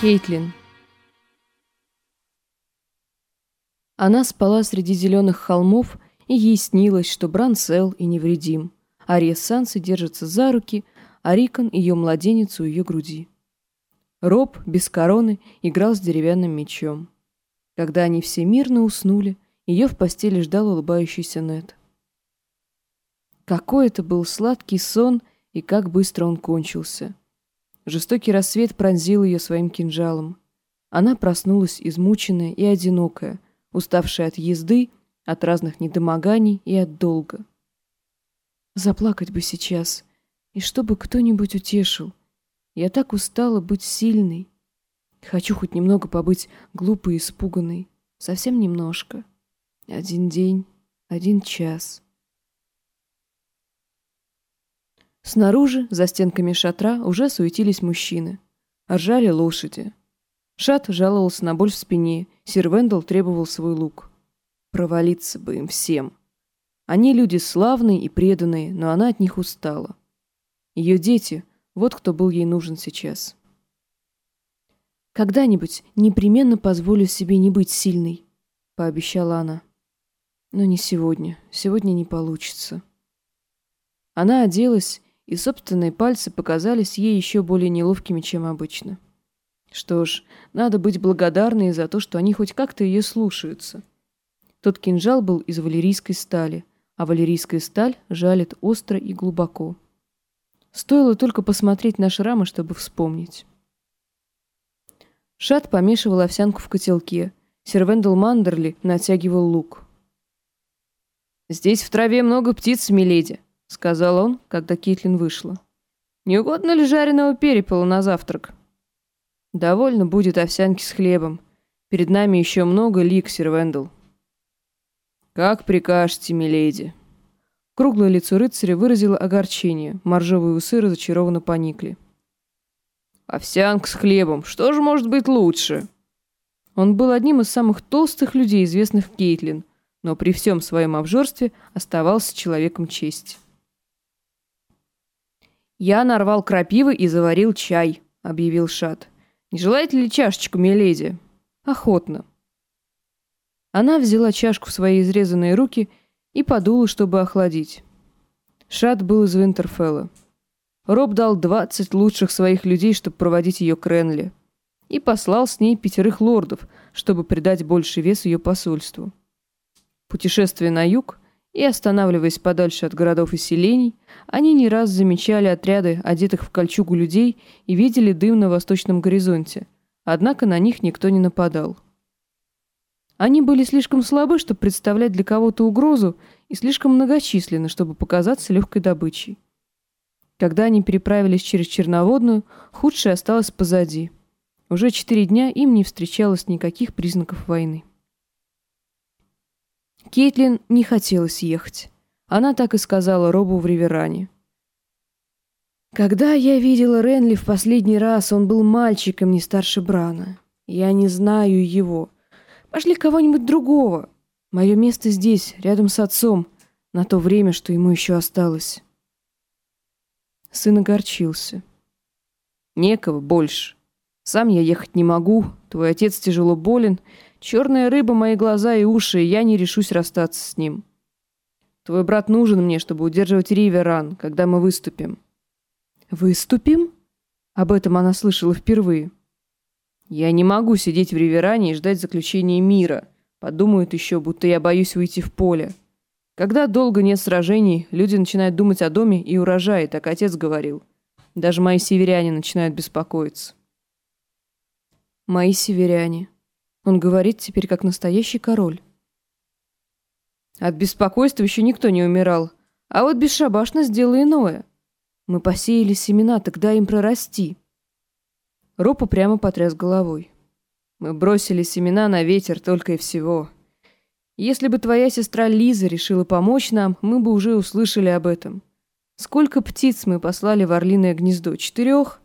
Кейтлин. Она спала среди зеленых холмов, и ей снилось, что Бран цел и невредим. Ария Сансы держится за руки, а Рикон, ее младенец, у ее груди. Роб, без короны, играл с деревянным мечом. Когда они все мирно уснули, ее в постели ждал улыбающийся Нет. Какой это был сладкий сон, и как быстро он кончился. Жестокий рассвет пронзил ее своим кинжалом. Она проснулась измученная и одинокая, уставшая от езды, от разных недомоганий и от долга. Заплакать бы сейчас, и чтобы кто-нибудь утешил. Я так устала быть сильной. Хочу хоть немного побыть глупой и испуганной. Совсем немножко. Один день, один час. Снаружи, за стенками шатра, уже суетились мужчины. Ржали лошади. Шат жаловался на боль в спине, сир Вендел требовал свой лук. Провалиться бы им всем. Они люди славные и преданные, но она от них устала. Ее дети — вот кто был ей нужен сейчас. «Когда-нибудь непременно позволю себе не быть сильной», — пообещала она. «Но не сегодня. Сегодня не получится». Она оделась и собственные пальцы показались ей еще более неловкими, чем обычно. Что ж, надо быть благодарной за то, что они хоть как-то ее слушаются. Тот кинжал был из валерийской стали, а валерийская сталь жалит остро и глубоко. Стоило только посмотреть на шрамы, чтобы вспомнить. Шат помешивал овсянку в котелке. Сервендел Мандерли натягивал лук. «Здесь в траве много птиц, миледи», — сказал он, когда Китлин вышла. «Не угодно ли жареного перепела на завтрак?» «Довольно будет овсянки с хлебом. Перед нами еще много лик, Сервендел». «Как прикажете, миледи». Круглое лицо рыцаря выразило огорчение, моржовые усы разочарованно поникли. «Овсянка с хлебом, что же может быть лучше?» Он был одним из самых толстых людей, известных в Кейтлин, но при всем своем обжорстве оставался человеком чести. «Я нарвал крапивы и заварил чай», — объявил Шат. «Не желаете ли чашечку, миледи?» «Охотно». Она взяла чашку в свои изрезанные руки и подула, чтобы охладить. Шат был из Винтерфелла. Роб дал двадцать лучших своих людей, чтобы проводить ее к Ренли, и послал с ней пятерых лордов, чтобы придать больше вес ее посольству. Путешествие на юг — и, останавливаясь подальше от городов и селений, они не раз замечали отряды, одетых в кольчугу людей, и видели дым на восточном горизонте. Однако на них никто не нападал. Они были слишком слабы, чтобы представлять для кого-то угрозу, и слишком многочисленны, чтобы показаться легкой добычей. Когда они переправились через Черноводную, худшее осталось позади. Уже четыре дня им не встречалось никаких признаков войны. Кейтлин не хотелось ехать. Она так и сказала Робу в Риверане. «Когда я видела Ренли в последний раз, он был мальчиком не старше Брана. Я не знаю его. Пошли кого-нибудь другого. Мое место здесь, рядом с отцом, на то время, что ему еще осталось». Сын огорчился. «Некого больше. Сам я ехать не могу, твой отец тяжело болен, Черная рыба, мои глаза и уши, и я не решусь расстаться с ним. Твой брат нужен мне, чтобы удерживать Риверан, когда мы выступим». «Выступим?» Об этом она слышала впервые. «Я не могу сидеть в Риверане и ждать заключения мира. Подумают еще, будто я боюсь выйти в поле. Когда долго нет сражений, люди начинают думать о доме и урожае, так отец говорил. Даже мои северяне начинают беспокоиться». «Мои северяне», он говорит теперь как настоящий король. От беспокойства еще никто не умирал. А вот бесшабашность дело иное. Мы посеяли семена, тогда им прорасти. Ропа прямо потряс головой. Мы бросили семена на ветер только и всего. Если бы твоя сестра Лиза решила помочь нам, мы бы уже услышали об этом. Сколько птиц мы послали в орлиное гнездо? Четырех?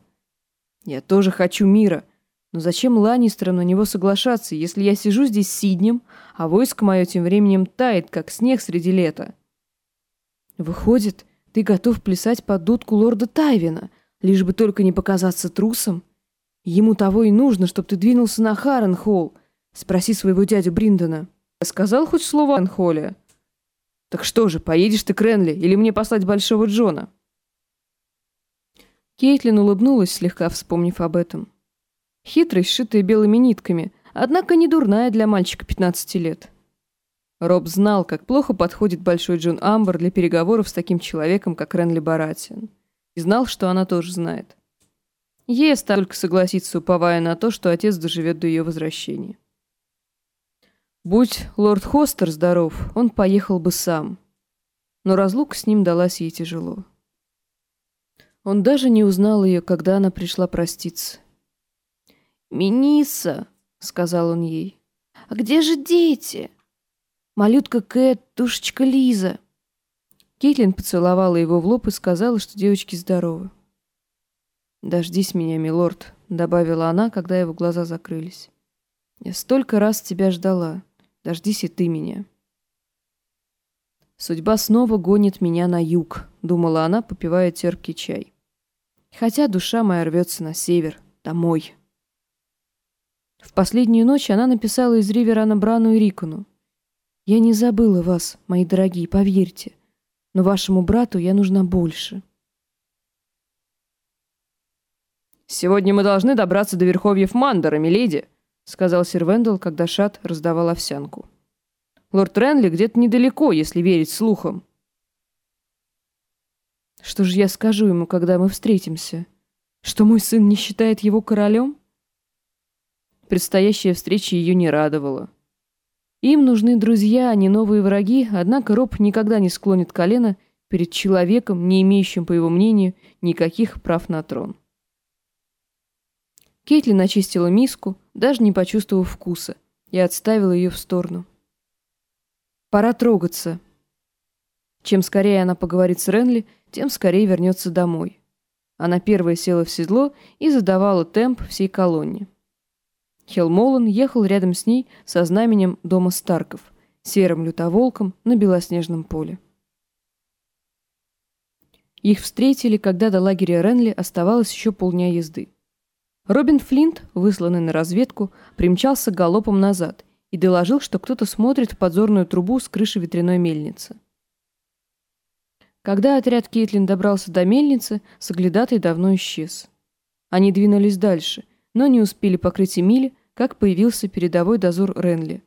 Я тоже хочу мира. Но зачем Ланнистерам на него соглашаться, если я сижу здесь сиднем, а войско мое тем временем тает, как снег среди лета? Выходит, ты готов плясать под дудку лорда Тайвина, лишь бы только не показаться трусом? Ему того и нужно, чтобы ты двинулся на Харренхолл. Спроси своего дядю Бриндона. Сказал хоть слово о Харренхолле? Так что же, поедешь ты к Ренли или мне послать Большого Джона? Кейтлин улыбнулась, слегка вспомнив об этом. Хитрость, сшитая белыми нитками, однако не дурная для мальчика 15 лет. Роб знал, как плохо подходит Большой Джон Амбер для переговоров с таким человеком, как Ренли Баратиан. И знал, что она тоже знает. Ей осталось только согласиться, уповая на то, что отец доживет до ее возвращения. Будь лорд Хостер здоров, он поехал бы сам. Но разлука с ним далась ей тяжело. Он даже не узнал ее, когда она пришла проститься. «Миниса», — сказал он ей, — «а где же дети?» «Малютка Кэт, душечка Лиза». Кейтлин поцеловала его в лоб и сказала, что девочки здоровы. «Дождись меня, милорд», — добавила она, когда его глаза закрылись. «Я столько раз тебя ждала. Дождись и ты меня». «Судьба снова гонит меня на юг», — думала она, попивая терпкий чай. «Хотя душа моя рвется на север, домой». В последнюю ночь она написала из Риверана Брану и Рикону. «Я не забыла вас, мои дорогие, поверьте, но вашему брату я нужна больше». «Сегодня мы должны добраться до верховьев Мандора, миледи», сказал сир Вендел, когда Шат раздавал овсянку. «Лорд Ренли где-то недалеко, если верить слухам». «Что же я скажу ему, когда мы встретимся? Что мой сын не считает его королем?» Предстоящая встреча ее не радовала. Им нужны друзья, а не новые враги, однако Роб никогда не склонит колено перед человеком, не имеющим, по его мнению, никаких прав на трон. Кейтлин очистила миску, даже не почувствовав вкуса, и отставила ее в сторону. Пора трогаться. Чем скорее она поговорит с Ренли, тем скорее вернется домой. Она первая села в седло и задавала темп всей колонне. Хелмолан ехал рядом с ней со знаменем дома Старков, серым лютоволком на белоснежном поле. Их встретили, когда до лагеря Ренли оставалось еще полдня езды. Робин Флинт, высланный на разведку, примчался галопом назад и доложил, что кто-то смотрит в подзорную трубу с крыши ветряной мельницы. Когда отряд Кейтлин добрался до мельницы, соглядатай давно исчез. Они двинулись дальше, но не успели покрыть и мили, как появился передовой дозор Ренли.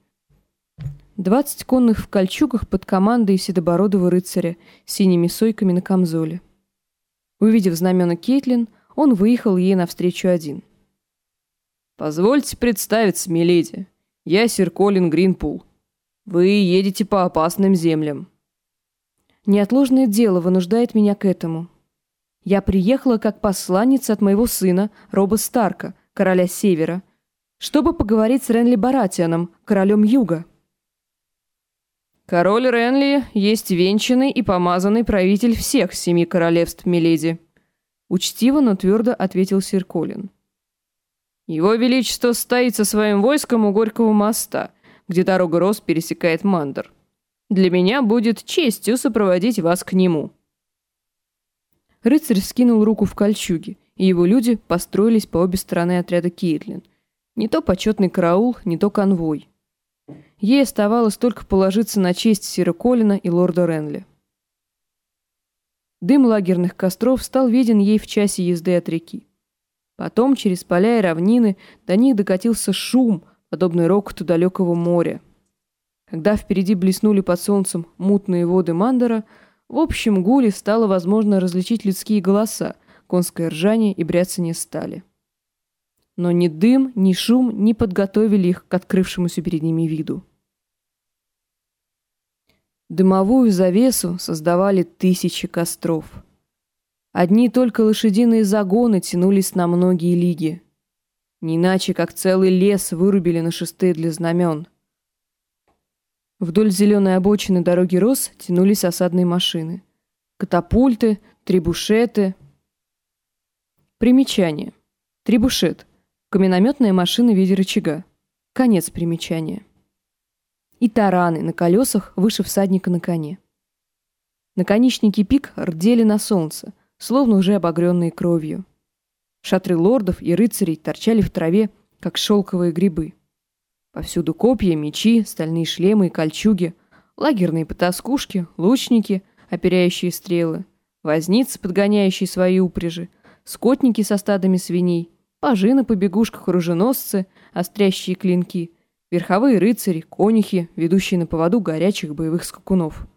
Двадцать конных в кольчугах под командой седобородого рыцаря с синими сойками на камзоле. Увидев знамена Кейтлин, он выехал ей навстречу один. «Позвольте представиться, миледи. Я сир Колин Гринпул. Вы едете по опасным землям». «Неотложное дело вынуждает меня к этому. Я приехала как посланница от моего сына, Роба Старка, короля Севера, чтобы поговорить с Ренли Баратианом, королем Юга». «Король Ренли есть венчанный и помазанный правитель всех семи королевств, миледи», учтиво, но твердо ответил сир Колин. Его Величество стоит со своим войском у Горького моста, где дорога Рос пересекает Мандр. Для меня будет честью сопроводить вас к нему». Рыцарь скинул руку в кольчуге, и его люди построились по обе стороны отряда Кейтлин. Не то почетный караул, не то конвой. Ей оставалось только положиться на честь Сира Колина и лорда Ренли. Дым лагерных костров стал виден ей в часе езды от реки. Потом через поля и равнины до них докатился шум, подобный рокоту далекого моря. Когда впереди блеснули под солнцем мутные воды Мандора, в общем гуле стало возможно различить людские голоса, конское ржание и бряцание стали. Но ни дым, ни шум не подготовили их к открывшемуся перед ними виду. Дымовую завесу создавали тысячи костров – Одни только лошадиные загоны тянулись на многие лиги. Не иначе, как целый лес вырубили на шесты для знамен. Вдоль зеленой обочины дороги Рос тянулись осадные машины. Катапульты, трибушеты. Примечание. Трибушет. Каменометная машина в виде рычага. Конец примечания. И тараны на колесах выше всадника на коне. Наконечники пик рдели на солнце – словно уже обогренные кровью. Шатры лордов и рыцарей торчали в траве, как шелковые грибы. Повсюду копья, мечи, стальные шлемы и кольчуги, лагерные потаскушки, лучники, оперяющие стрелы, возницы, подгоняющие свои упряжи, скотники со стадами свиней, пажи на побегушках оруженосцы, острящие клинки, верховые рыцари, конюхи, ведущие на поводу горячих боевых скакунов.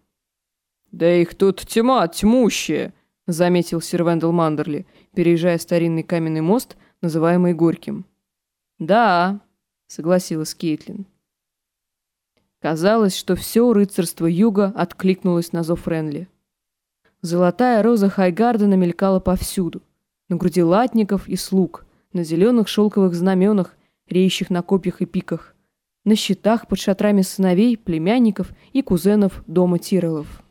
«Да их тут тьма тьмущая!» — заметил сир Вендел Мандерли, переезжая старинный каменный мост, называемый Горьким. «Да», — согласилась Кейтлин. Казалось, что все рыцарство юга откликнулось на зов Ренли. Золотая роза Хайгардена мелькала повсюду. На груди латников и слуг, на зеленых шелковых знаменах, реющих на копьях и пиках, на щитах под шатрами сыновей, племянников и кузенов дома Тирелов.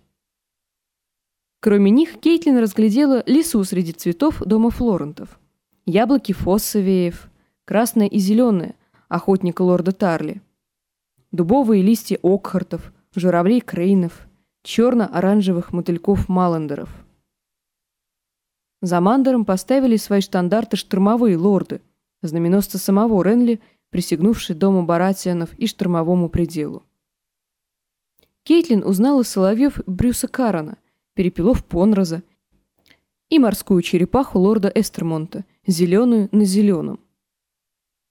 Кроме них, Кейтлин разглядела лесу среди цветов дома Флорентов. Яблоки фоссовеев, красное и зеленое, охотника лорда Тарли. Дубовые листья окхартов, журавлей крейнов, черно-оранжевых мотыльков маландеров. За Мандером поставили свои штандарты штурмовые лорды, знаменосцы самого Ренли, присягнувшие дому Баратианов и штурмовому пределу. Кейтлин узнала Соловьев Брюса Карана, Перепелов Понроза и морскую черепаху лорда Эстермонта, зеленую на зеленом.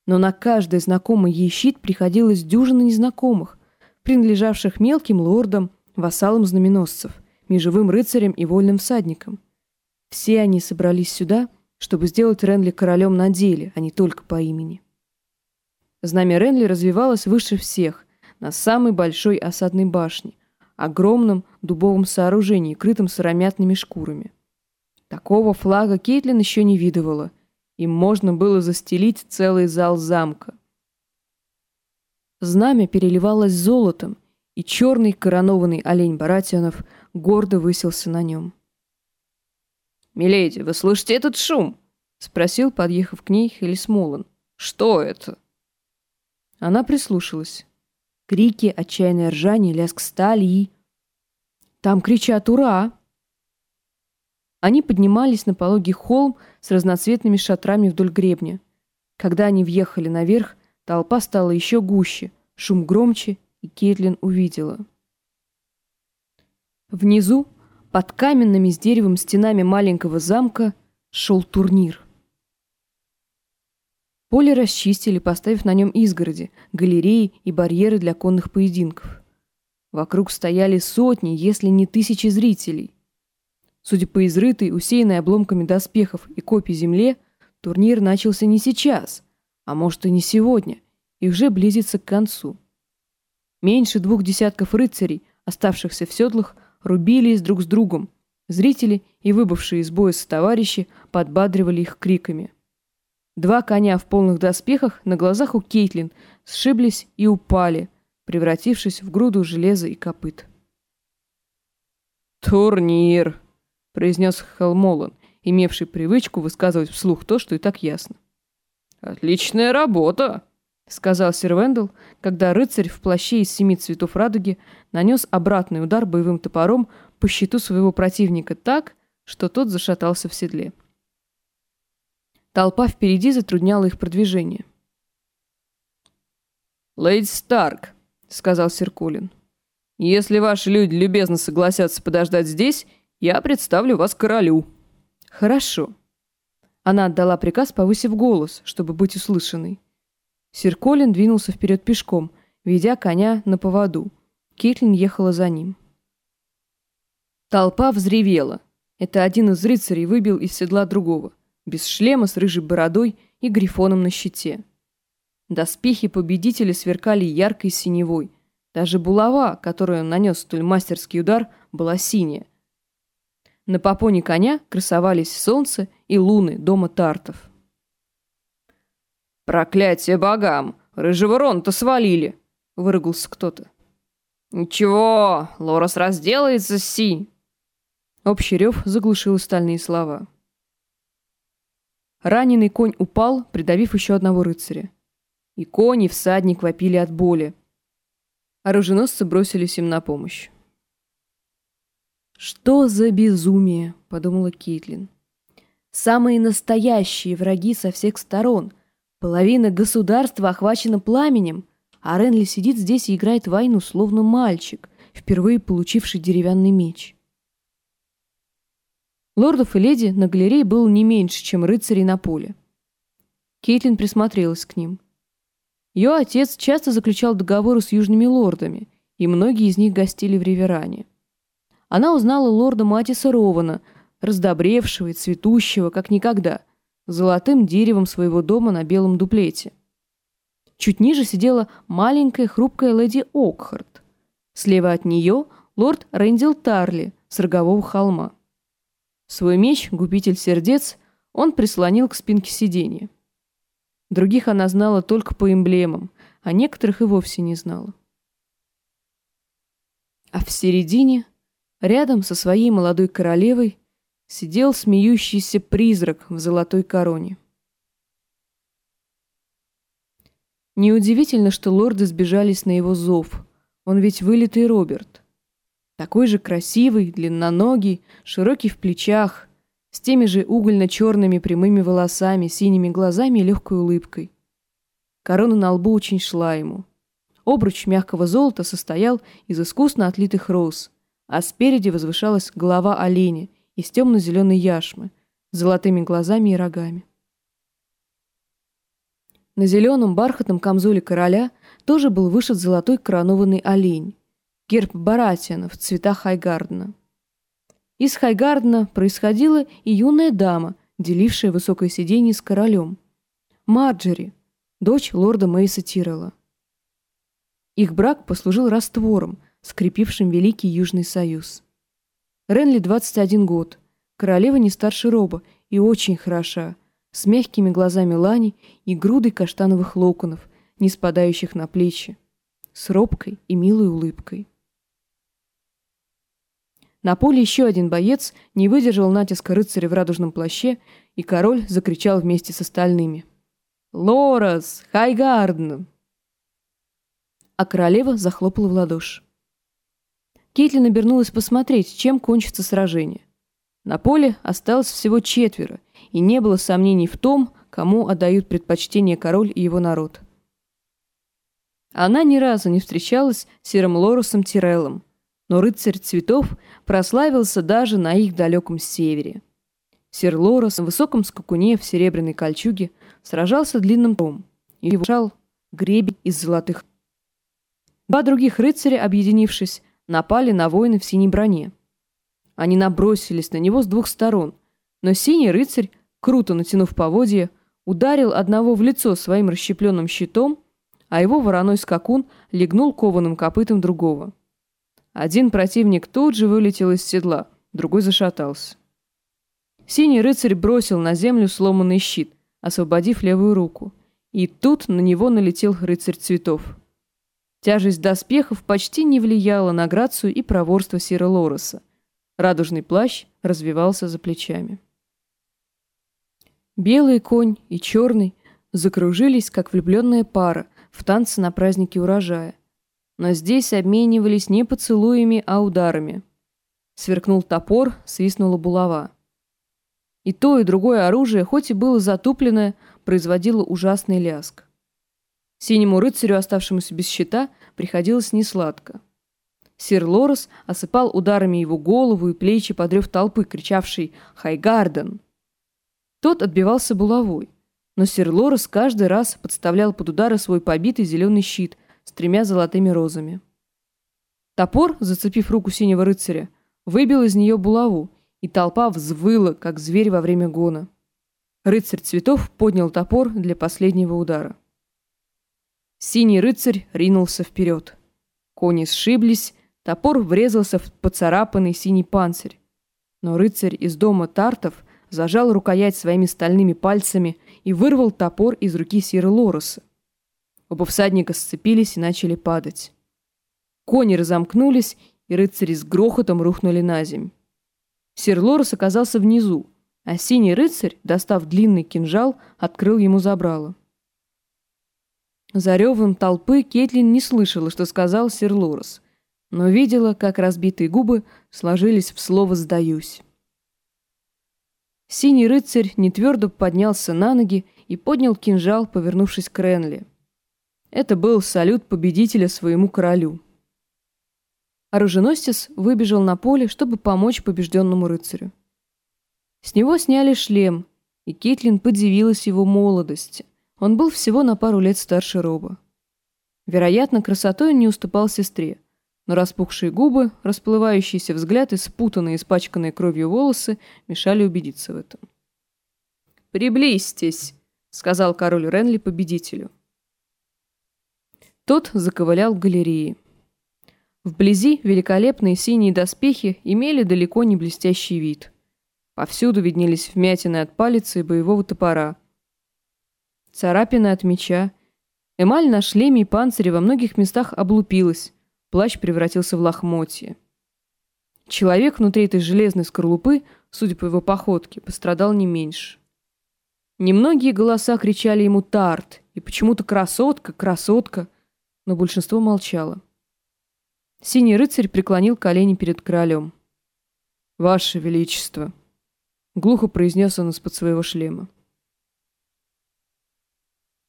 Но на каждый знакомый ей щит приходилось дюжина незнакомых, принадлежавших мелким лордам, вассалам знаменосцев, межевым рыцарям и вольным всадникам. Все они собрались сюда, чтобы сделать Ренли королем на деле, а не только по имени. Знамя Ренли развивалось выше всех, на самой большой осадной башне, огромном дубовом сооружении, крытом сыромятными шкурами. Такого флага Кейтлин еще не видывала – им можно было застелить целый зал замка. Знамя переливалось золотом, и черный коронованный олень Баратионов гордо высился на нем. «Миледи, вы слышите этот шум?» — спросил, подъехав к ней Хелис Молан. «Что это?» Она прислушалась. Крики, отчаянное ржание, лязг стали и... «Там кричат «Ура!» Они поднимались на пологий холм с разноцветными шатрами вдоль гребня. Когда они въехали наверх, толпа стала еще гуще, шум громче, и Кейтлин увидела. Внизу, под каменными с деревом стенами маленького замка, шел турнир. Поле расчистили, поставив на нем изгороди, галереи и барьеры для конных поединков. Вокруг стояли сотни, если не тысячи зрителей. Судя по изрытой, усеянной обломками доспехов и копий земле, турнир начался не сейчас, а может и не сегодня, и уже близится к концу. Меньше двух десятков рыцарей, оставшихся в седлах, рубились друг с другом. Зрители и выбывшие из боя товарищи подбадривали их криками. Два коня в полных доспехах на глазах у Кейтлин сшиблись и упали, превратившись в груду железа и копыт. «Турнир!» произнес Хелмолан, имевший привычку высказывать вслух то, что и так ясно. «Отличная работа!» — сказал сир Вендел, когда рыцарь в плаще из семи цветов радуги нанес обратный удар боевым топором по щиту своего противника так, что тот зашатался в седле. Толпа впереди затрудняла их продвижение. «Лейд Старк», — сказал сир Колин, — «если ваши люди любезно согласятся подождать здесь, я представлю вас королю». «Хорошо». Она отдала приказ, повысив голос, чтобы быть услышанной. Сир Колин двинулся вперед пешком, ведя коня на поводу. Кейтлин ехала за ним. Толпа взревела. Это один из рыцарей выбил из седла другого, без шлема, с рыжей бородой и грифоном на щите. Доспехи победителя сверкали яркой синевой. Даже булава, которую он нанес столь мастерский удар, была синяя, на попоне коня красовались солнце и луны дома Тартов. «Проклятие богам! Рыжего Рон-то свалили!» — выругался кто-то. «Ничего, Лорас разделается Си!» Общий рев заглушил остальные слова. Раненый конь упал, придавив еще одного рыцаря. И конь, и всадник вопили от боли. Оруженосцы бросились им на помощь. «Что за безумие?» – подумала Кейтлин. Самые настоящие враги со всех сторон. Половина государства охвачена пламенем, а Ренли сидит здесь и играет войну, словно мальчик, впервые получивший деревянный меч. Лордов и леди на галерее было не меньше, чем рыцарей на поле. Кейтлин присмотрелась к ним. Ее отец часто заключал договоры с южными лордами, и многие из них гостили в Риверане. Она узнала лорда Матиса Рована, раздобревшего и цветущего, как никогда, золотым деревом своего дома на белом дуплете. Чуть ниже сидела маленькая хрупкая леди Окхарт. Слева от нее лорд Рэндил Тарли с рогового холма. Свой меч, губитель сердец, он прислонил к спинке сиденья. Других она знала только по эмблемам, а некоторых и вовсе не знала. А в середине, рядом со своей молодой королевой, сидел смеющийся призрак в золотой короне. Неудивительно, что лорды сбежались на его зов. Он ведь вылитый Роберт. Такой же красивый, длинноногий, широкий в плечах – с теми же угольно-черными прямыми волосами, синими глазами и легкой улыбкой. Корона на лбу очень шла ему. Обруч мягкого золота состоял из искусно отлитых роз, а спереди возвышалась голова оленя из темно-зеленой яшмы с золотыми глазами и рогами. На зеленом бархатном камзоле короля тоже был вышит золотой коронованный олень, герб Баратиана в цветах Хайгардена. Из Хайгардена происходила и юная дама, делившая высокое сиденье с королем. Марджери, дочь лорда Мейса Тирелла. Их брак послужил раствором, скрепившим Великий Южный Союз. Ренли 21 год, королева не старше Роба и очень хороша, с мягкими глазами Лани и грудой каштановых локонов, не спадающих на плечи, с робкой и милой улыбкой. На поле еще один боец не выдержал натиска рыцаря в радужном плаще, и король закричал вместе с остальными. «Лорас! Хайгарден!» А королева захлопала в ладоши. Кейтлин обернулась посмотреть, чем кончится сражение. На поле осталось всего четверо, и не было сомнений в том, кому отдают предпочтение король и его народ. Она ни разу не встречалась с Серым Лорусом Тиреллом, но рыцарь цветов прославился даже на их далеком севере. Сир Лорес в высоком скакуне в серебряной кольчуге сражался длинным том и шал гребень из золотых. Два других рыцаря, объединившись, напали на воина в синей броне. Они набросились на него с двух сторон, но синий рыцарь, круто натянув поводья, ударил одного в лицо своим расщепленным щитом, а его вороной скакун легнул кованым копытом другого. Один противник тут же вылетел из седла, другой зашатался. Синий рыцарь бросил на землю сломанный щит, освободив левую руку. И тут на него налетел рыцарь цветов. Тяжесть доспехов почти не влияла на грацию и проворство Сира Лореса. Радужный плащ развивался за плечами. Белый конь и черный закружились, как влюбленная пара, в танце на празднике урожая но здесь обменивались не поцелуями, а ударами. Сверкнул топор, свистнула булава. И то, и другое оружие, хоть и было затупленное, производило ужасный ляск. Синему рыцарю, оставшемуся без щита, приходилось несладко. Сир Лорес осыпал ударами его голову и плечи, подрев толпы, кричавшей «Хайгарден!». Тот отбивался булавой, но сир Лорес каждый раз подставлял под удары свой побитый зеленый щит, с тремя золотыми розами. Топор, зацепив руку синего рыцаря, выбил из нее булаву, и толпа взвыла, как зверь во время гона. Рыцарь цветов поднял топор для последнего удара. Синий рыцарь ринулся вперед. Кони сшиблись, топор врезался в поцарапанный синий панцирь. Но рыцарь из дома Тартов зажал рукоять своими стальными пальцами и вырвал топор из руки Сира Лороса. Оба всадника сцепились и начали падать. Кони разомкнулись, и рыцари с грохотом рухнули на земь. Сир Лорес оказался внизу, а синий рыцарь, достав длинный кинжал, открыл ему забрало. За ревом толпы Кетлин не слышала, что сказал сир Лорес, но видела, как разбитые губы сложились в слово «сдаюсь». Синий рыцарь нетвердо поднялся на ноги и поднял кинжал, повернувшись к Ренли. Это был салют победителя своему королю. Оруженосец выбежал на поле, чтобы помочь побежденному рыцарю. С него сняли шлем, и Кейтлин подивилась его молодости. Он был всего на пару лет старше Роба. Вероятно, красотой он не уступал сестре, но распухшие губы, расплывающийся взгляд и спутанные, испачканные кровью волосы мешали убедиться в этом. «Приблизьтесь», — сказал король Ренли победителю. Тот заковылял к галерее. Вблизи великолепные синие доспехи имели далеко не блестящий вид. Повсюду виднелись вмятины от палицы и боевого топора. Царапины от меча. Эмаль на шлеме и панцире во многих местах облупилась. Плащ превратился в лохмотье. Человек внутри этой железной скорлупы, судя по его походке, пострадал не меньше. Немногие голоса кричали ему «Тарт!» и почему-то «Красотка! Красотка!», но большинство молчало. Синий рыцарь преклонил колени перед королем. «Ваше Величество!» Глухо произнес он из-под своего шлема.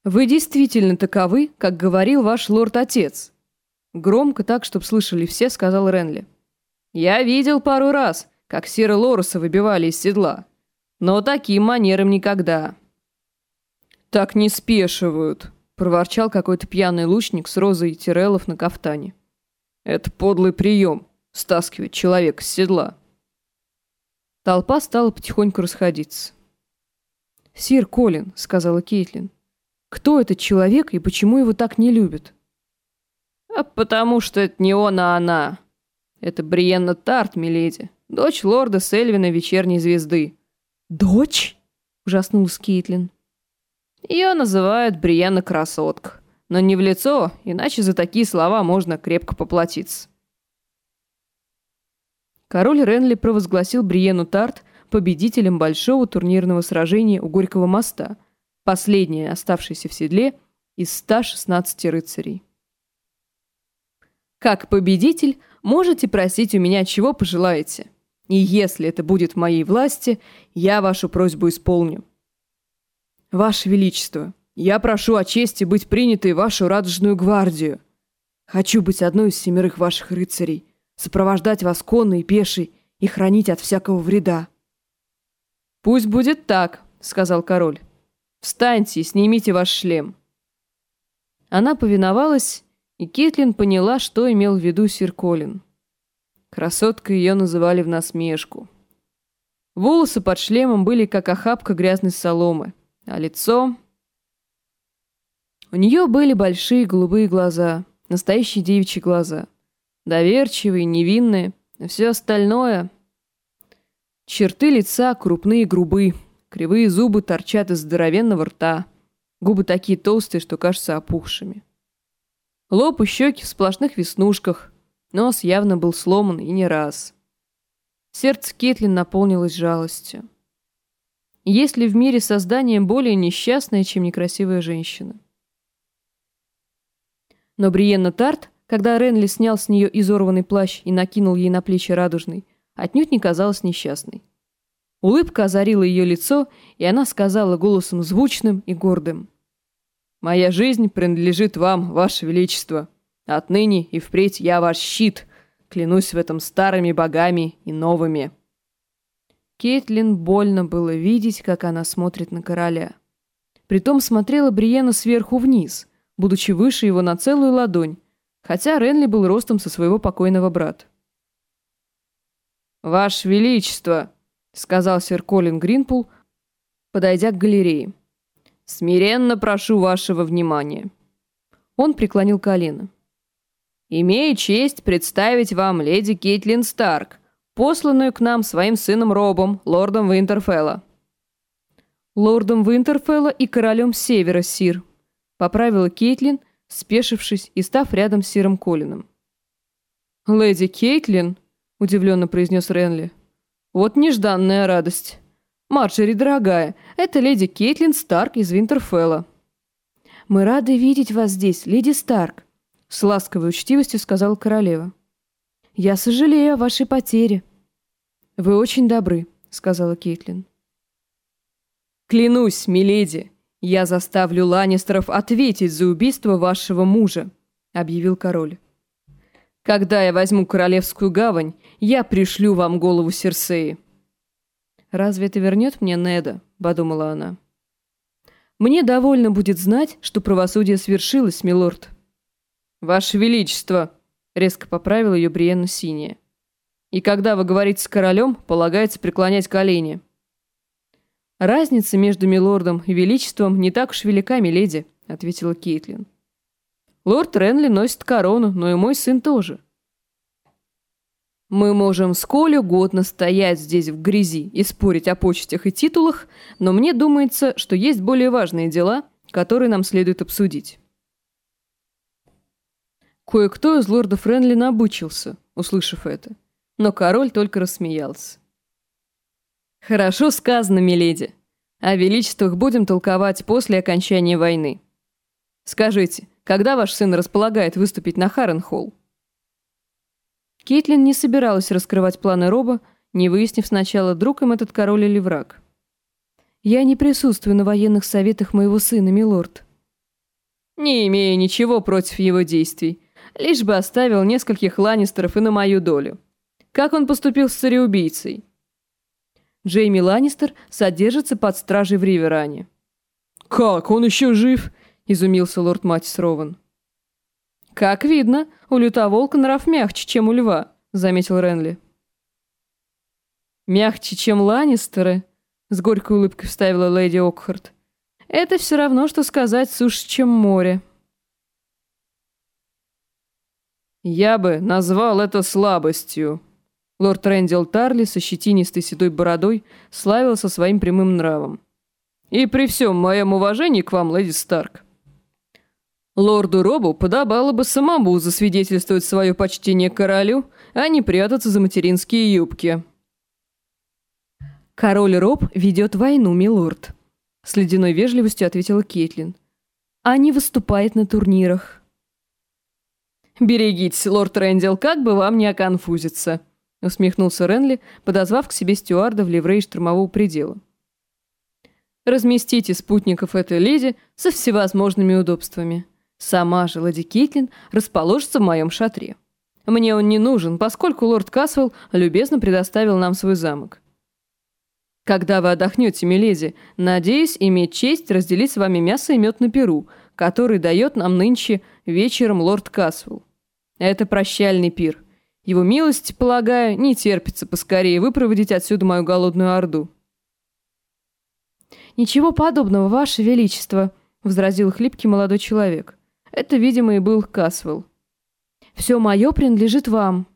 «Вы действительно таковы, как говорил ваш лорд-отец», Громко так, чтобы слышали все, сказал Ренли. «Я видел пару раз, как Сира Лоруса выбивали из седла. Но таким манером никогда». «Так не спешивают», — проворчал какой-то пьяный лучник с розой тирелов на кафтане. «Это подлый прием — стаскивать человека с седла». Толпа стала потихоньку расходиться. «Сир Колин», — сказала Кейтлин, — «кто этот человек и почему его так не любят?» А потому что это не он, а она. Это Бриенна Тарт, миледи, дочь лорда Сельвина Вечерней Звезды. Дочь? Ужаснулась Кейтлин. Ее называют Бриенна Красотка. Но не в лицо, иначе за такие слова можно крепко поплатиться. Король Ренли провозгласил Бриену Тарт победителем большого турнирного сражения у Горького моста, последнее оставшееся в седле из 116 рыцарей. Как победитель можете просить у меня чего пожелаете. И если это будет в моей власти, я вашу просьбу исполню. Ваше Величество, я прошу о чести быть принятой в вашу радужную гвардию. Хочу быть одной из семерых ваших рыцарей, сопровождать вас конной и пешей и хранить от всякого вреда. «Пусть будет так», — сказал король. «Встаньте и снимите ваш шлем». Она повиновалась и Кетлин поняла, что имел в виду сир Колин. Красоткой ее называли в насмешку. Волосы под шлемом были как охапка грязной соломы, а лицо... У нее были большие голубые глаза, настоящие девичьи глаза. Доверчивые, невинные, а все остальное... Черты лица крупные и грубые, кривые зубы торчат из здоровенного рта, губы такие толстые, что кажутся опухшими. Лоб и щеки в сплошных веснушках. Нос явно был сломан и не раз. Сердце Кетлин наполнилось жалостью. Есть ли в мире создание более несчастное, чем некрасивая женщина? Но Бриенна Тарт, когда Ренли снял с нее изорванный плащ и накинул ей на плечи радужный, отнюдь не казалась несчастной. Улыбка озарила ее лицо, и она сказала голосом звучным и гордым. Моя жизнь принадлежит вам, ваше величество. Отныне и впредь я ваш щит. Клянусь в этом старыми богами и новыми». Кейтлин больно было видеть, как она смотрит на короля. Притом смотрела Бриена сверху вниз, будучи выше его на целую ладонь, хотя Ренли был ростом со своего покойного брата. «Ваше Величество», — сказал сэр Колин Гринпул, подойдя к галерее. Смиренно прошу вашего внимания». Он преклонил колено. «Имею честь представить вам леди Кейтлин Старк, посланную к нам своим сыном Робом, лордом Винтерфелла». «Лордом Винтерфелла и королем Севера, Сир», — поправила Кейтлин, спешившись и став рядом с Сиром Колином. «Леди Кейтлин?» — удивленно произнес Ренли. «Вот нежданная радость». «Марджери, дорогая, это леди Кейтлин Старк из Винтерфелла». «Мы рады видеть вас здесь, леди Старк», — с ласковой учтивостью сказала королева. «Я сожалею о вашей потере». «Вы очень добры», — сказала Кейтлин. Клянусь, миледи, я заставлю Ланнистеров ответить за убийство вашего мужа, объявил король. Когда я возьму королевскую гавань, я пришлю вам голову Серсеи. Разве это вернет мне Неда? подумала она. Мне довольно будет знать, что правосудие свершилось, милорд. Ваше Величество, резко поправил ее Бриенна Синяя. И когда вы говорите с королем, полагается преклонять колени. Разница между милордом и величеством не так уж велика, миледи, ответила Кейтлин. Лорд Ренли носит корону, но и мой сын тоже. Мы можем сколь угодно стоять здесь в грязи и спорить о почестях и титулах, но мне думается, что есть более важные дела, которые нам следует обсудить. Кое-кто из лордов Френли набучился, услышав это, но король только рассмеялся. «Хорошо сказано, миледи. О величествах будем толковать после окончания войны. Скажите, когда ваш сын располагает выступить на Харренхолл?» Кейтлин не собиралась раскрывать планы Роба, не выяснив сначала, друг им этот король или враг. «Я не присутствую на военных советах моего сына, милорд». «Не имею ничего против его действий, лишь бы оставил нескольких Ланнистеров и на мою долю. Как он поступил с цареубийцей?» Джейми Ланнистер содержится под стражей в Риверане. «Как, он еще жив?» – изумился лорд Матис Рован. «Как видно, у лютоволка нрав мягче, чем у льва», — заметил Ренли. «Мягче, чем Ланнистеры?» — с горькой улыбкой вставила леди Окхарт. «Это все равно, что сказать суше, чем море». «Я бы назвал это слабостью». Лорд Рэндилл Тарли со щетинистой седой бородой славился своим прямым нравом. «И при всем моем уважении к вам, леди Старк, Лорду Робу подобало бы самому засвидетельствовать свое почтение королю, а не прятаться за материнские юбки. «Король Роб ведет войну, милорд», — с ледяной вежливостью ответила Кейтлин. «А не выступает на турнирах». «Берегитесь, лорд Рэндилл, как бы вам не оконфузиться», — усмехнулся Ренли, подозвав к себе стюарда в ливрей штурмового предела. «Разместите спутников этой леди со всевозможными удобствами». Сама же леди Кейтлин расположится в моем шатре. Мне он не нужен, поскольку лорд Касвелл любезно предоставил нам свой замок. Когда вы отдохнете, миледи, надеюсь иметь честь разделить с вами мясо и мед на перу, который дает нам нынче вечером лорд Касвелл. Это прощальный пир. Его милость, полагаю, не терпится поскорее выпроводить отсюда мою голодную орду. «Ничего подобного, ваше величество», — возразил хлипкий молодой человек. Это, видимо, и был Касвелл. «Все мое принадлежит вам».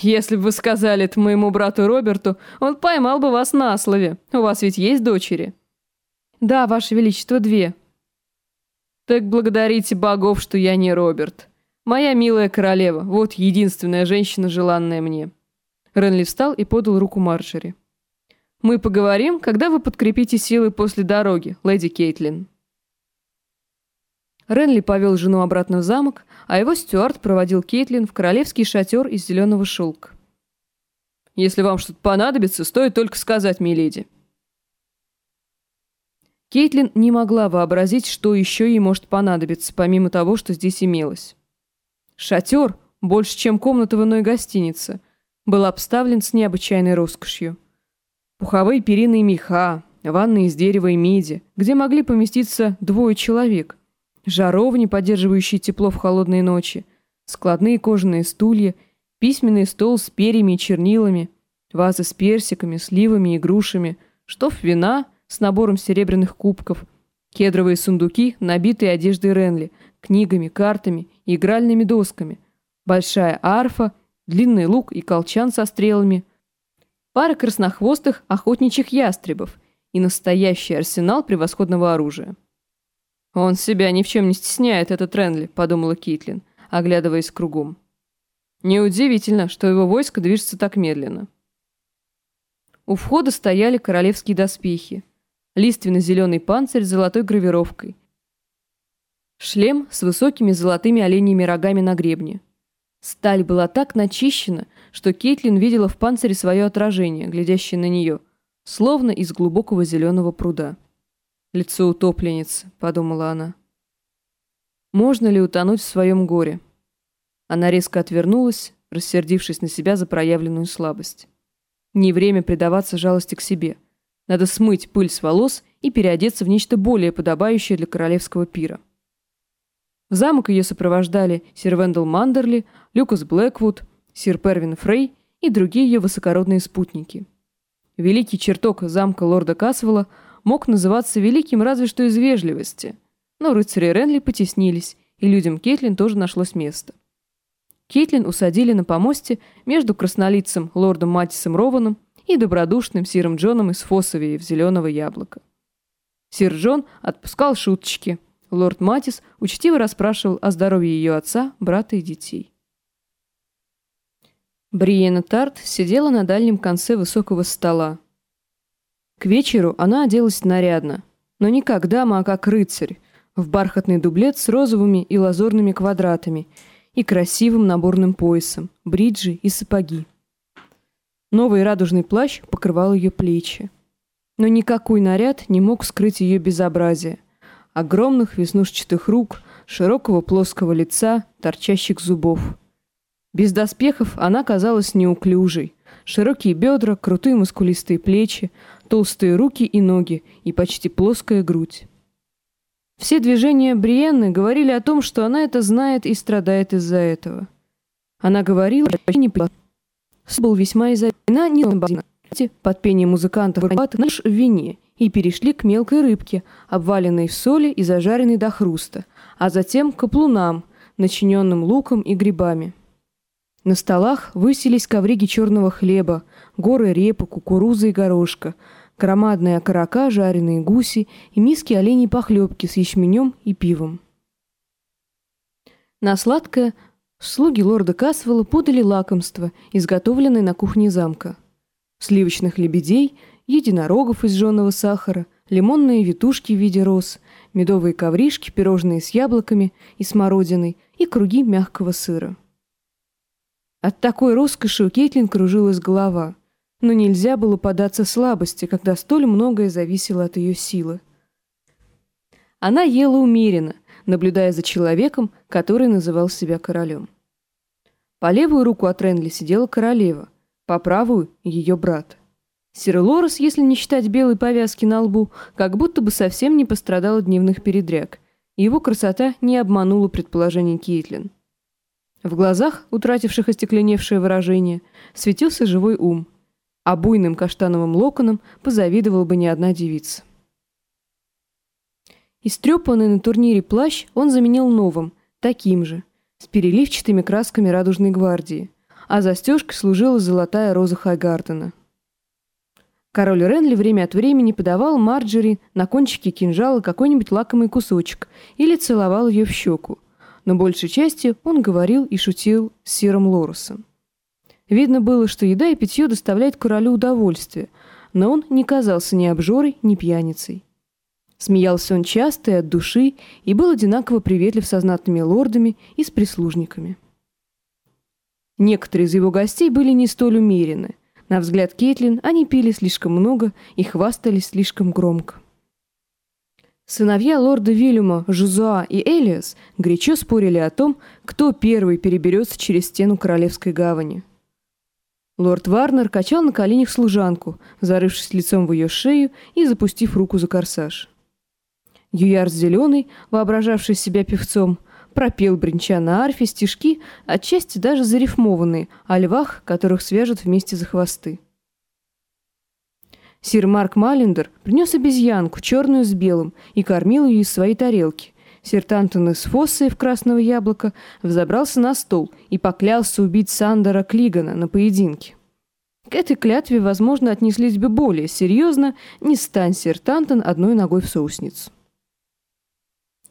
«Если бы вы сказали это моему брату Роберту, он поймал бы вас на слове. У вас ведь есть дочери?» «Да, ваше величество, две». «Так благодарите богов, что я не Роберт. Моя милая королева, вот единственная женщина, желанная мне». Ренли встал и подал руку Марджери. «Мы поговорим, когда вы подкрепите силы после дороги, леди Кейтлин». Ренли повел жену обратно в замок, а его Стюарт проводил Кейтлин в королевский шатер из зеленого шелка. «Если вам что-то понадобится, стоит только сказать, миледи». Кейтлин не могла вообразить, что еще ей может понадобиться, помимо того, что здесь имелось. Шатер, больше чем комната в иной гостинице, был обставлен с необычайной роскошью. Пуховые перины и меха, ванны из дерева и меди, где могли поместиться двое человек – жаровни, поддерживающие тепло в холодные ночи, складные кожаные стулья, письменный стол с перьями и чернилами, вазы с персиками, сливами и грушами, штоф вина с набором серебряных кубков, кедровые сундуки, набитые одеждой Ренли, книгами, картами и игральными досками, большая арфа, длинный лук и колчан со стрелами, пара краснохвостых охотничьих ястребов и настоящий арсенал превосходного оружия. «Он себя ни в чем не стесняет, этот Ренли», — подумала Китлин, оглядываясь кругом. Неудивительно, что его войско движется так медленно. У входа стояли королевские доспехи, лиственно-зеленый панцирь с золотой гравировкой, шлем с высокими золотыми оленьими рогами на гребне. Сталь была так начищена, что Кейтлин видела в панцире свое отражение, глядящее на нее, словно из глубокого зеленого пруда. «Лицо утопленницы», — подумала она. «Можно ли утонуть в своем горе?» Она резко отвернулась, рассердившись на себя за проявленную слабость. Не время предаваться жалости к себе. Надо смыть пыль с волос и переодеться в нечто более подобающее для королевского пира. В замок ее сопровождали сир Вендел Мандерли, Люкас Блэквуд, сир Первин Фрей и другие ее высокородные спутники. Великий чертог замка лорда Касвелла мог называться великим разве что из вежливости, но рыцари Ренли потеснились, и людям Кейтлин тоже нашлось место. Кейтлин усадили на помосте между краснолицым лордом Матисом Рованом и добродушным сиром Джоном из Фосовии в зеленого яблока. Сир Джон отпускал шуточки. Лорд Матис учтиво расспрашивал о здоровье ее отца, брата и детей. Бриена Тарт сидела на дальнем конце высокого стола. К вечеру она оделась нарядно, но не как дама, а как рыцарь, в бархатный дублет с розовыми и лазурными квадратами – и красивым наборным поясом, бриджи и сапоги. Новый радужный плащ покрывал ее плечи. Но никакой наряд не мог скрыть ее безобразие. Огромных веснушчатых рук, широкого плоского лица, торчащих зубов. Без доспехов она казалась неуклюжей. Широкие бедра, крутые мускулистые плечи, толстые руки и ноги и почти плоская грудь. Все движения Бриенны говорили о том, что она это знает и страдает из-за этого. Она говорила, что не был весьма изобильна не под пение музыкантов наш в вине и перешли к мелкой рыбке, обваленной в соли и зажаренной до хруста, а затем к каплунам, начиненным луком и грибами. На столах высились ковриги черного хлеба, горы репы, кукурузы и горошка – громадные окорока, жареные гуси и миски оленей похлебки с ячменем и пивом. На сладкое слуги лорда Касвелла подали лакомство, изготовленное на кухне замка. Сливочных лебедей, единорогов из жженого сахара, лимонные ветушки в виде роз, медовые ковришки, пирожные с яблоками и смородиной и круги мягкого сыра. От такой роскоши у Кейтлин кружилась голова – но нельзя было податься слабости, когда столь многое зависело от ее силы. Она ела умеренно, наблюдая за человеком, который называл себя королем. По левую руку от Ренли сидела королева, по правую — ее брат. Сир Лорес, если не считать белой повязки на лбу, как будто бы совсем не пострадал от дневных передряг, и его красота не обманула предположение Кейтлин. В глазах, утративших остекленевшее выражение, светился живой ум — а буйным каштановым локоном позавидовала бы не одна девица. Истрепанный на турнире плащ он заменил новым, таким же, с переливчатыми красками радужной гвардии, а застежкой служила золотая роза Хайгартена. Король Ренли время от времени подавал Марджери на кончике кинжала какой-нибудь лакомый кусочек или целовал ее в щеку, но большей частью он говорил и шутил с Сиром Лорусом. Видно было, что еда и питье доставляют королю удовольствие, но он не казался ни обжорой, ни пьяницей. Смеялся он часто и от души, и был одинаково приветлив со знатными лордами и с прислужниками. Некоторые из его гостей были не столь умерены. На взгляд Кейтлин они пили слишком много и хвастались слишком громко. Сыновья лорда Вильяма, Жузуа и Элиас горячо спорили о том, кто первый переберется через стену Королевской гавани – Лорд Варнер качал на коленях служанку, зарывшись лицом в ее шею и запустив руку за корсаж. Юярс Зеленый, воображавший себя певцом, пропел бренча на арфе стишки, отчасти даже зарифмованные, о львах, которых свяжут вместе за хвосты. Сир Марк Маллендер принес обезьянку, черную с белым, и кормил ее из своей тарелки. Сир Тантон из Фоссы в Красного Яблока взобрался на стол и поклялся убить Сандера Клигана на поединке. К этой клятве, возможно, отнеслись бы более серьезно, не стань сир Тантон одной ногой в соусницу.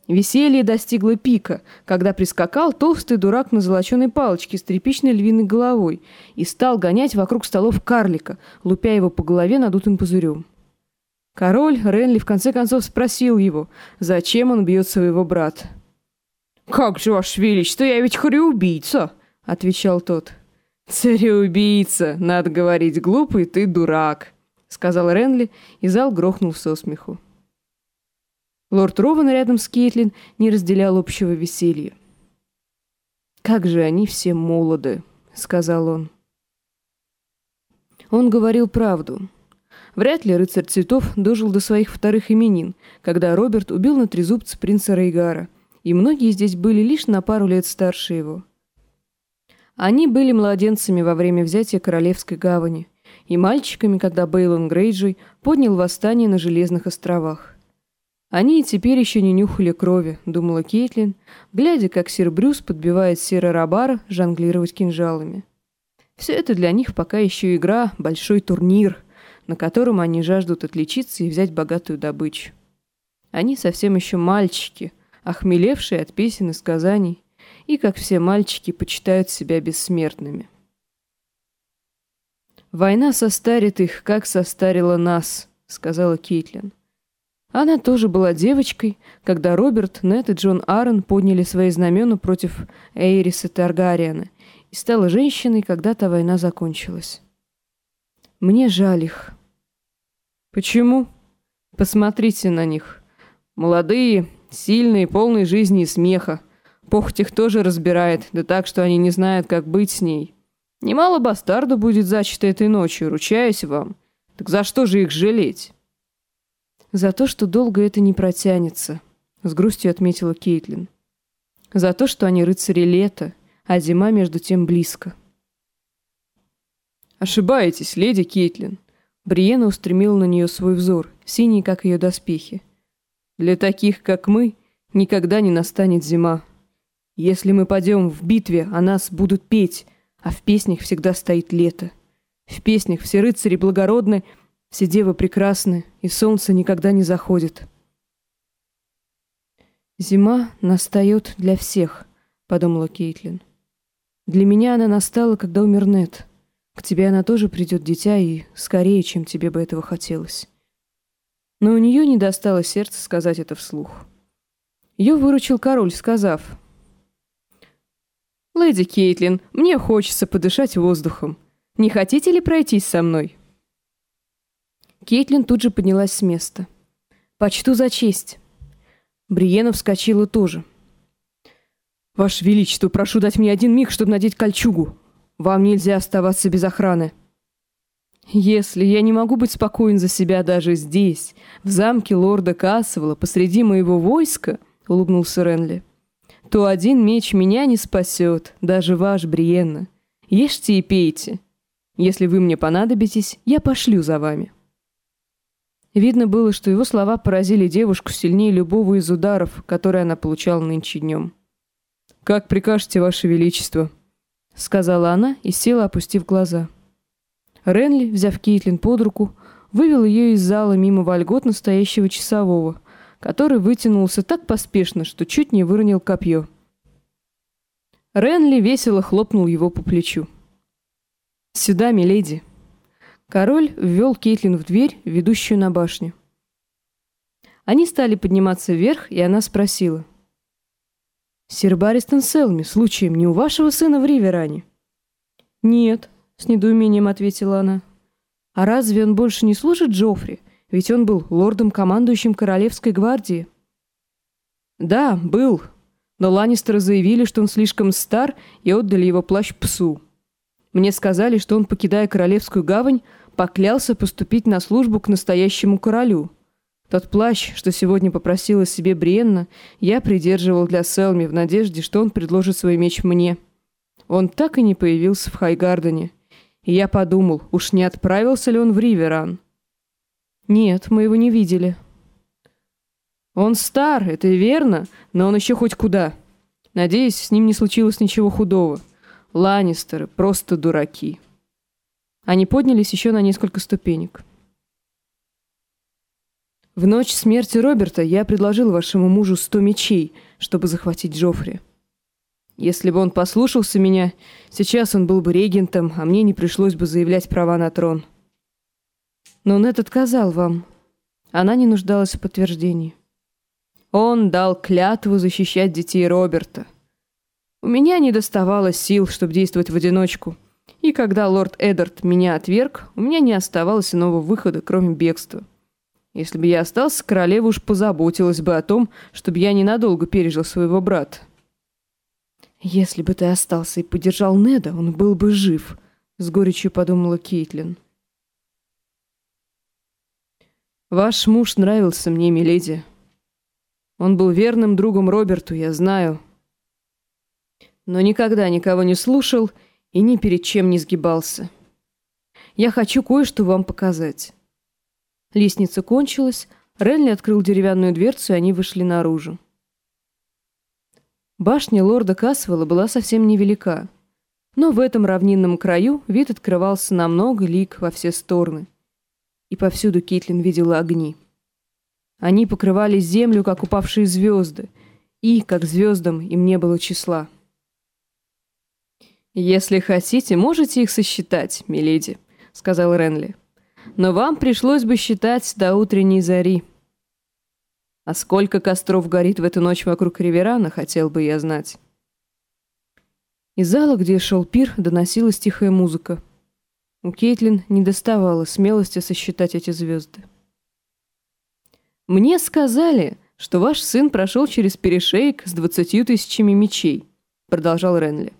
Веселье достигло пика, когда прискакал толстый дурак на золоченой палочке с тряпичной львиной головой и стал гонять вокруг столов карлика, лупя его по голове надутым пузырем. Король Ренли в конце концов спросил его, зачем он бьет своего брата. «Как же, ваше величество, я ведь хореубийца!» — отвечал тот. «Цареубийца, надо говорить, глупый ты дурак!» — сказал Ренли, и зал грохнул со смеху. Лорд Рован рядом с Кейтлин не разделял общего веселья. «Как же они все молоды», — сказал он. Он говорил правду. Вряд ли рыцарь цветов дожил до своих вторых именин, когда Роберт убил на трезубце принца Рейгара, и многие здесь были лишь на пару лет старше его. Они были младенцами во время взятия Королевской гавани и мальчиками, когда Бейлон Грейджей поднял восстание на Железных островах. Они и теперь еще не нюхали крови, думала Кейтлин, глядя, как сир Брюс подбивает сера Рабара жонглировать кинжалами. Все это для них пока еще игра, большой турнир, на котором они жаждут отличиться и взять богатую добычу. Они совсем еще мальчики, охмелевшие от песен и сказаний, и, как все мальчики, почитают себя бессмертными. «Война состарит их, как состарила нас», — сказала Кейтлин. Она тоже была девочкой, когда Роберт, Нет и Джон Аарон подняли свои знамена против Эйриса Таргариена и стала женщиной, когда та война закончилась. Мне жаль их. Почему? Посмотрите на них. Молодые, сильные, полные жизни и смеха. Похоть их тоже разбирает, да так, что они не знают, как быть с ней. Немало бастарда будет зачато этой ночью, ручаюсь вам. Так за что же их жалеть? За то, что долго это не протянется, с грустью отметила Кейтлин. За то, что они рыцари лета, а зима между тем близко. Ошибаетесь, леди Кейтлин. Бриена устремил на нее свой взор, синий, как ее доспехи. Для таких, как мы, никогда не настанет зима. Если мы пойдем в битве, о нас будут петь, а в песнях всегда стоит лето. В песнях все рыцари благородны, все девы прекрасны, и солнце никогда не заходит. «Зима настает для всех», — подумала Кейтлин. «Для меня она настала, когда умер Нет. К тебе она тоже придет, дитя, и скорее, чем тебе бы этого хотелось». Но у нее не достало сердца сказать это вслух. Ее выручил король, сказав, «Леди Кейтлин, мне хочется подышать воздухом. Не хотите ли пройтись со мной?» Кейтлин тут же поднялась с места. «Почту за честь». Бриена вскочила тоже. «Ваше Величество, прошу дать мне один миг, чтобы надеть кольчугу. Вам нельзя оставаться без охраны». «Если я не могу быть спокоен за себя даже здесь, в замке лорда Кассовала, посреди моего войска», — улыбнулся Ренли, — то один меч меня не спасет, даже ваш, Бриенна. Ешьте и пейте. Если вы мне понадобитесь, я пошлю за вами». Видно было, что его слова поразили девушку сильнее любого из ударов, которые она получала нынче днем. «Как прикажете, Ваше Величество?» — сказала она и села, опустив глаза. Ренли, взяв Кейтлин под руку, вывел ее из зала мимо вольгот настоящего часового, который вытянулся так поспешно, что чуть не выронил копье. Ренли весело хлопнул его по плечу. «Сюда, миледи!» Король ввел Кейтлин в дверь, ведущую на башню. Они стали подниматься вверх, и она спросила. «Сир Баристон Селми, случаем не у вашего сына в Риверане?» «Нет», — с недоумением ответила она. «А разве он больше не служит Джоффри?» Ведь он был лордом-командующим Королевской гвардии. Да, был. Но Ланнистеры заявили, что он слишком стар, и отдали его плащ псу. Мне сказали, что он, покидая Королевскую гавань, поклялся поступить на службу к настоящему королю. Тот плащ, что сегодня попросила себе Бриенна, я придерживал для Селми в надежде, что он предложит свой меч мне. Он так и не появился в Хайгардене. И я подумал, уж не отправился ли он в Риверан. «Нет, мы его не видели». «Он стар, это верно, но он еще хоть куда. Надеюсь, с ним не случилось ничего худого. Ланнистеры просто дураки». Они поднялись еще на несколько ступенек. «В ночь смерти Роберта я предложил вашему мужу сто мечей, чтобы захватить Джоффри. Если бы он послушался меня, сейчас он был бы регентом, а мне не пришлось бы заявлять права на трон». Но Нед отказал вам. Она не нуждалась в подтверждении. Он дал клятву защищать детей Роберта. У меня не доставало сил, чтобы действовать в одиночку. И когда лорд Эдард меня отверг, у меня не оставалось иного выхода, кроме бегства. Если бы я остался, королева уж позаботилась бы о том, чтобы я ненадолго пережил своего брата. «Если бы ты остался и поддержал Неда, он был бы жив», — с горечью подумала Кейтлин. «Ваш муж нравился мне, миледи. Он был верным другом Роберту, я знаю. Но никогда никого не слушал и ни перед чем не сгибался. Я хочу кое-что вам показать». Лестница кончилась, Ренли открыл деревянную дверцу, и они вышли наружу. Башня лорда Касвелла была совсем невелика, но в этом равнинном краю вид открывался на много лик во все стороны. И повсюду Кейтлин видела огни. Они покрывали землю, как упавшие звезды, и, как звездам, им не было числа. «Если хотите, можете их сосчитать, миледи», — сказал Ренли но вам пришлось бы считать до утренней зари. А сколько костров горит в эту ночь вокруг Риверана, хотел бы я знать. Из зала, где шел пир, доносилась тихая музыка. У Кейтлин не доставало смелости сосчитать эти звезды. «Мне сказали, что ваш сын прошел через перешейк с двадцатью тысячами мечей», — продолжал Ренли.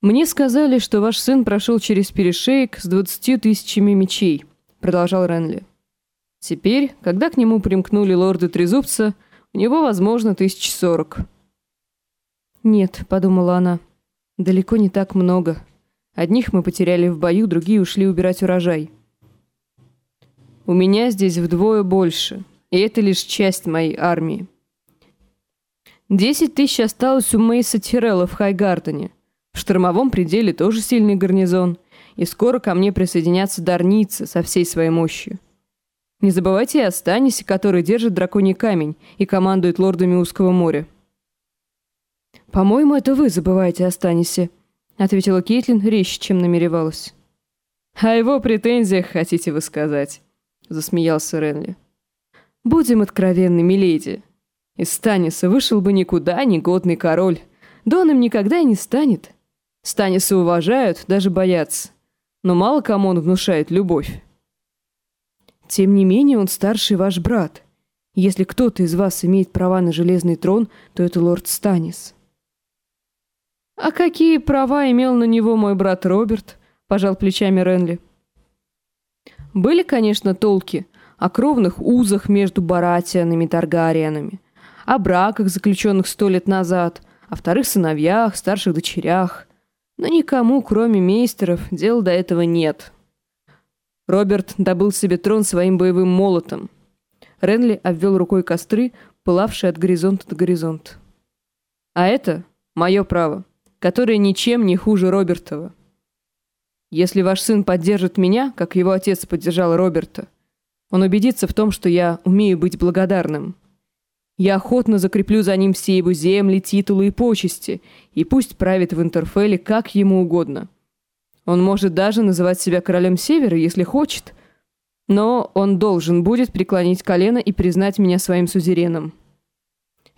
«Мне сказали, что ваш сын прошел через перешеек с двадцатью тысячами мечей», — продолжал Ренли. «Теперь, когда к нему примкнули лорды Трезубца, у него, возможно, тысяч сорок». «Нет», — подумала она, — «далеко не так много. Одних мы потеряли в бою, другие ушли убирать урожай». «У меня здесь вдвое больше, и это лишь часть моей армии. Десять тысяч осталось у Мейса Тирелла в Хайгардене, в штормовом пределе тоже сильный гарнизон, и скоро ко мне присоединятся дарницы со всей своей мощью. Не забывайте и о Станисе, который держит драконий камень и командует лордами Узкого моря. «По-моему, это вы забываете о Станисе», — ответила Кейтлин резче, чем намеревалась. «О его претензиях хотите вы сказать», — засмеялся Ренли. «Будем откровенны, миледи. Из Станиса вышел бы никуда негодный король. Дон им никогда и не станет». Станисы уважают, даже боятся. Но мало кому он внушает любовь. Тем не менее, он старший ваш брат. Если кто-то из вас имеет права на железный трон, то это лорд Станис. А какие права имел на него мой брат Роберт? Пожал плечами Ренли. Были, конечно, толки о кровных узах между Баратианами и Таргариенами, о браках, заключенных сто лет назад, о вторых сыновьях, старших дочерях. Но никому, кроме мейстеров, дел до этого нет. Роберт добыл себе трон своим боевым молотом. Ренли обвел рукой костры, пылавшие от горизонта до горизонта. А это мое право, которое ничем не хуже Робертова. Если ваш сын поддержит меня, как его отец поддержал Роберта, он убедится в том, что я умею быть благодарным. Я охотно закреплю за ним все его земли, титулы и почести, и пусть правит в Интерфеле как ему угодно. Он может даже называть себя королем Севера, если хочет, но он должен будет преклонить колено и признать меня своим сузереном.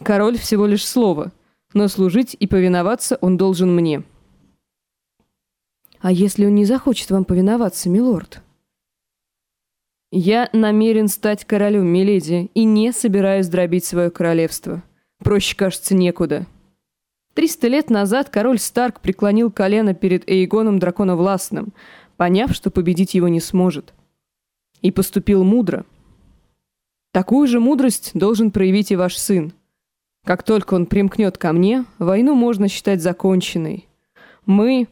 Король всего лишь слово, но служить и повиноваться он должен мне. А если он не захочет вам повиноваться, милорд? «Я намерен стать королем, миледи, и не собираюсь дробить свое королевство. Проще, кажется, некуда». Триста лет назад король Старк преклонил колено перед Эйгоном Драконовластным, поняв, что победить его не сможет. И поступил мудро. Такую же мудрость должен проявить и ваш сын. Как только он примкнет ко мне, войну можно считать законченной. Мы...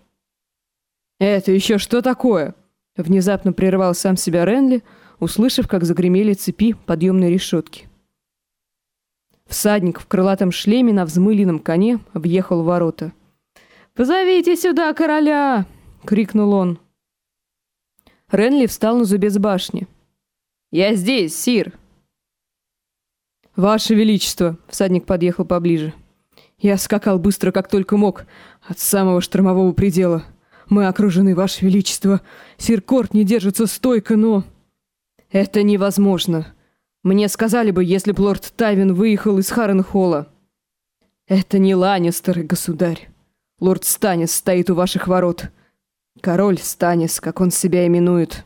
«Это еще что такое?» Внезапно прервал сам себя Ренли, услышав, как загремели цепи подъемной решетки. Всадник в крылатом шлеме на взмыленном коне въехал в ворота. «Позовите сюда короля!» — крикнул он. Ренли встал на зубец башни. «Я здесь, сир!» «Ваше Величество!» — всадник подъехал поближе. «Я скакал быстро, как только мог, от самого штормового предела. Мы окружены, Ваше Величество. Сир Корт не держится стойко, но...» «Это невозможно. Мне сказали бы, если б лорд Тайвин выехал из Харренхолла». «Это не Ланнистеры, государь. Лорд Станис стоит у ваших ворот. Король Станис, как он себя именует.